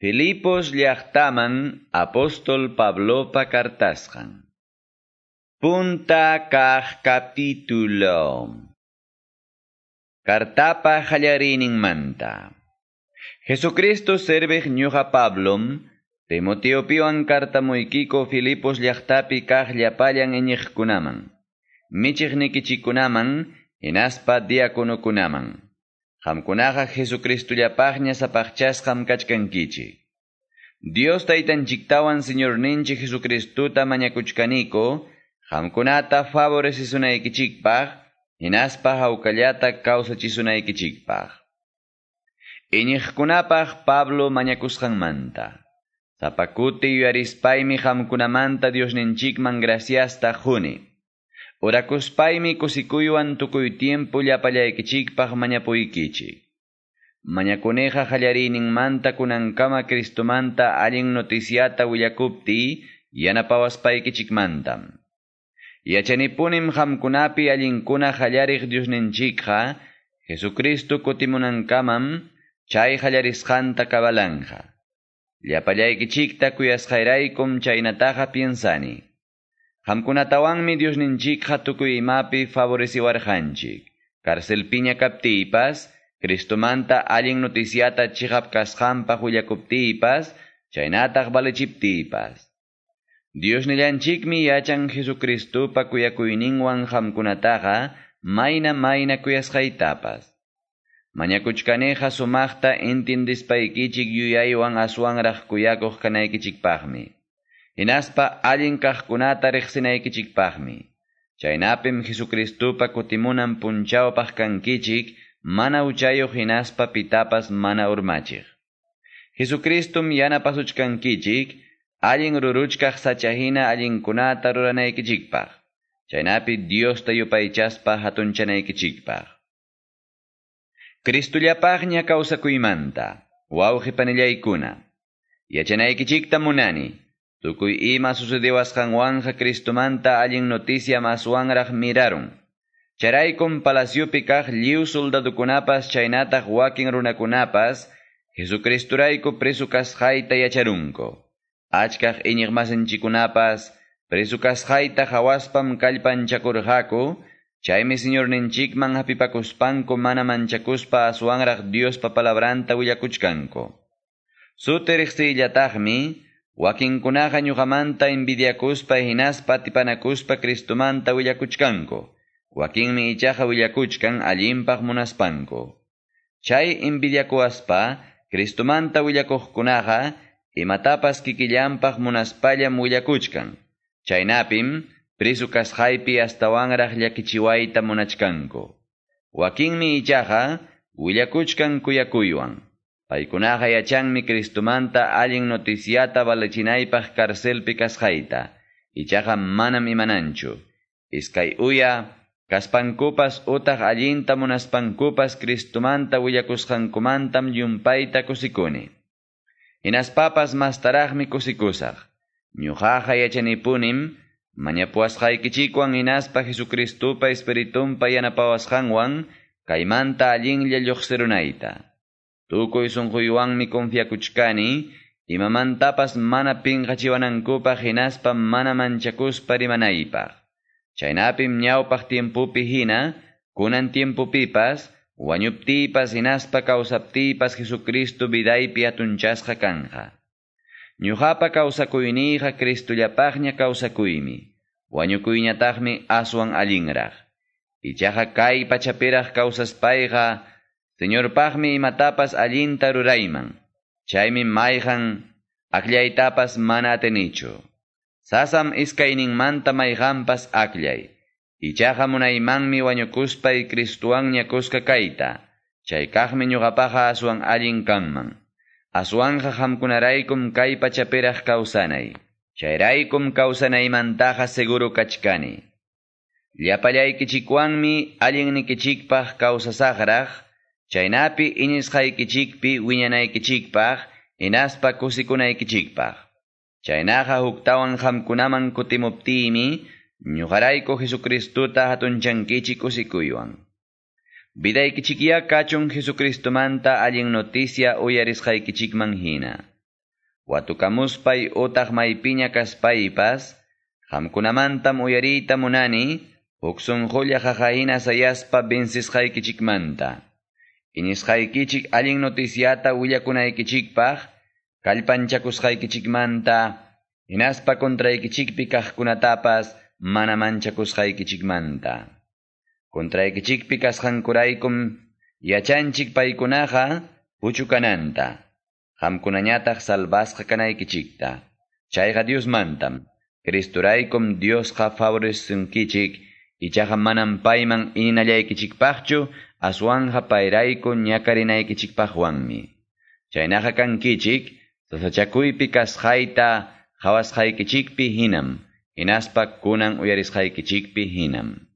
Filipos llaqtaman apóstol Pablopa cartasqan. Punta kaq capítulo. Cartapa manta. Jesucristo servej ñuqa Pablom, Timoteopioan cartamuykiko Filipos llaqtapi kaq llapallan iñiqkunaman. Michiqnikichikunaman, inaspa diakonokunaman. Hamkunaqa Jesucristullapaqña sapaqchasqam kachkankichik. Dios taytanchiktawan Señor ninchi Jesucristuta mañakuchkaniko, hamkunata favorecisunaykichikpaq, hinaspa hawkallata kawsachisunaykichikpaq. Iñiqkunapaq Pablo mañakusqanmanta. Sapakuti yuyarispaymi hamkunamanta Dios ninchikman graciasta juni. Orakuspaymi kusikuywan tukuy tiempo llapallaykichikpaq mañapuykichik. Mañakuneqa manta kunankama Cristumanta allin noticiata willakupti yanapawaspaykichikmantam. Yachanipunim hamkunapi allinkuna Dios Diosninchikqa Jesucristo kutimunankamam chay hallarisqanta kabalanja. Llapallaykichikta kuyasqayraykum chaynataqa piensani. Hamkunatawanmi Dios ninchikqa tukuy imapi favoreciwarqanchik. Carcelpiña kaptipas, Cristomanta allin noticiata chihap kasqanpaq willakuptipas, chaynataq balechiptipas. Dios nillanchikmi yachan Jesucristupa kuyakuyninwan hamkunataqa, mayna mayna kuyasqaytapas. Mañakuchkaneqa sumaqta intindispaykichik yuyaywan aswanraq kuyakuq kanaykichikpaqmi. Hinaspa allin kaqkunata riqsinaykichikpaqmi. Chaynapim Jesucristupa kutimunan punchawpaq kankichik, mana uchayuq hinaspa pitapas mana urmachiq. Jesucristum yanapasuchkankichik, allin ruruchkaq sachahina allinkunata ruranaykichikpaq. Chaynapi Diosta yupaychaspa hatunchanaykichikpaq. Cristullapaqña kawsakuymanta, wawqi panillaykuna. Yachanaykichikta munani, Tukuy ima sucediwasqanwanja Cristumanta allin noticia maswanraq miraron. Charaykum palaciopi kaq lliw soldadukunapas chaynataq wakin runakunapas Jesucristurayku preso kasqayta yacharunko. Achkaq iñiq masinchikunapas preso kasqayta hawaspam kallpanchakurqaku, chaymi Señor ninchikman hapipakuspanku mana manchakuspa aswanraq Diospa palabranta willakuchkanko. Suteriqsillataqmi, Wakinkunaqa ñuqamanta envidiakuspa hinaspa tipanakuspa Cristumanta willakuchkanku. Wakinmi ichaqa willakuchkan allinpaq munaspanku. Chay envidiakuaspa Cristumanta willakuqkunaqa imatapas kikillanpaq munaspallam willakuchkan. Chaynapim prisu kasqaypi astawanraq llakichiwayta munachkanku. Wakinmi ichaqa willakuchkan kuyakuywan. Paykunaqa yachanmi Cristumanta allin noticiata balachinaypaq karcelpi kasqayta, ichaqa manam imananchu. Iskay uya, kaspankupas utaq allinta munaspankupas Cristumanta willakusqankumantam yumpayta kusikuni. Hinaspapas mastaraqmi kusikusaq. Ñuqaqa yachanipunim, mañapuasqaykichikwan hinaspa Jesucristupa espiritumpa yanapawasqanwan, kaymanta allinlla lluqsirunayta. Tukuy sunquywanmi confiakuchkani, imamantapas mana pinqachiwanankupaq hinaspa mana manchakuspa rimanaypaq. Chaynapim ñawpaq tiempupi hina, kunan tiempupipas, wañuptipas hinaspa kawsaptipas Jesucristo vidaypi atunchasqa kanja. Ñuqapa kawsakuyniqa Cristullapaqña kawsakuymi, wañukuyñataqmi aswan allinraq. Ichaqa kay pachapiraq kawsaspayqa Señor pagmi imatapas allinta rurayman. Chaymi mayqan aklaytapas mana atenichu. Sasam iskayninmanta mayqanpas aklay. Ichaqa munaymanmi wañukuspay Cristuwan ñakusqa kayta. Chaykaqmi ñuqapaqa aswan allin kanman. Aswanja hamkunaraykum kay pachapiraq kawsanay. Chayraykum kawsanaymantaqa seguro kachkani. Llapallaykichikwanmi allinnikichikpaq kawsasaqraq, Chaynapi iñisqaykichikpi wiñanaykichikpaq, inaspa kusikunaykichikpaq. Chaynaqa huktawan hamkunaman kutimuptimi, ñuqarayku Jesucristuta hatunchankichik kusikuywan. Vidaykichikya kachun Jesucristumanta allin noticia uyarisqaykichikman hina. watukamuspay utaq maypiña kaspaypas qamkunamantam uyariyta munani huk sunqulla qaqayna sayaspa vencisqaykichikmanta inisqaykichik allin noticiata willakunaykichikpaq kallpanchakusqaykichikmanta hinaspa kontraykichikpi kaqkunatapas mana manchakusqaykichikmanta kontraykichikpi kasqankuraykum yachanchik paykunaqa puchukananta. Qamkunañataq salvasqa kanaykichikta. Chayqa Diosmantam Cristuraykum Diosqa favoresunkichik ichaqa manam payman ininallaykichikpaqchu aswanqa payrayku ñakarinaykichikpaqwanmi chaynaqa kankichik sasachakuypi kasqayta qhawasqaykichikpi hinam. Hinaspa kunan uyarisqaykichikpi hinam